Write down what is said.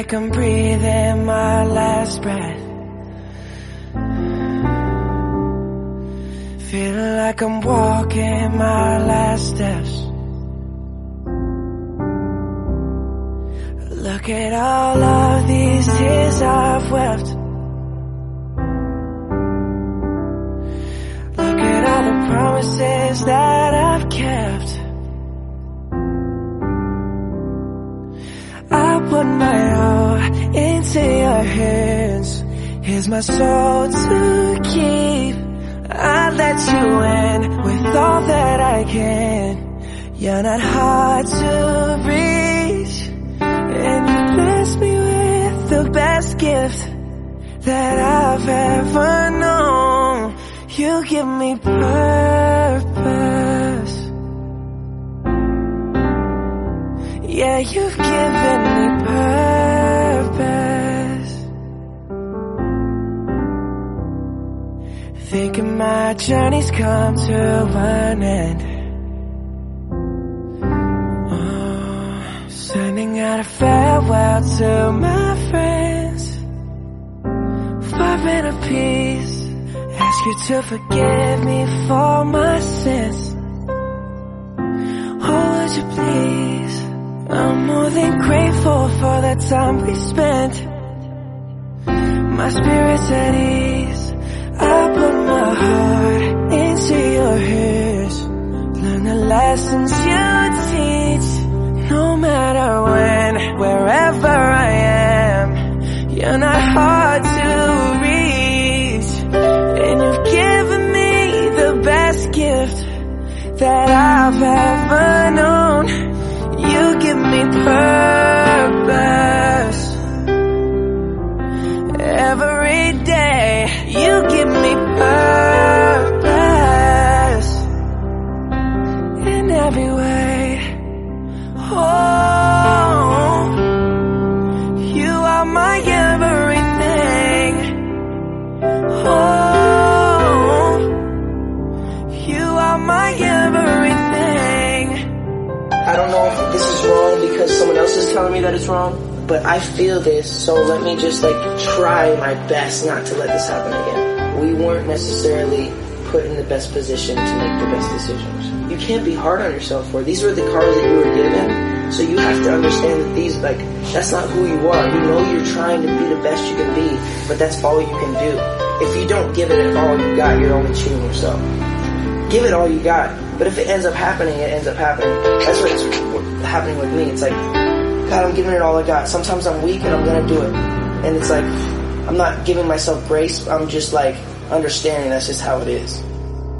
like I'm breathing my last breath. Feeling like I'm walking my last steps. Look at all of these tears I've wept. Look at all the promises that hands. Here's my soul to keep. I let you in with all that I can. You're not hard to reach. And you bless me with the best gift that I've ever known. You give me purpose. Yeah, you've given me purpose. Thinking my journey's come to an end. Oh, sending out a farewell to my friends. Five in a piece. Ask you to forgive me for my sins. Oh, would you please? I'm more than grateful for the time we spent. My spirit's at ease. Heart into your hands. Learn the lessons you teach. No matter when, wherever I am, you're not hard to reach. And you've given me the best gift that I've ever known. You give me purpose. I don't know if this is wrong because someone else is telling me that it's wrong, but I feel this, so let me just like try my best not to let this happen again. We weren't necessarily put in the best position to make the best decisions. You can't be hard on yourself for. These were the cards that you were given, so you have to understand that these, like, that's not who you are. You know you're trying to be the best you can be, but that's all you can do. If you don't give it all you got, you're only cheating yourself give it all you got. But if it ends up happening, it ends up happening. That's what's happening with me. It's like, God, I'm giving it all I got. Sometimes I'm weak and I'm gonna do it. And it's like, I'm not giving myself grace. I'm just like understanding that's just how it is.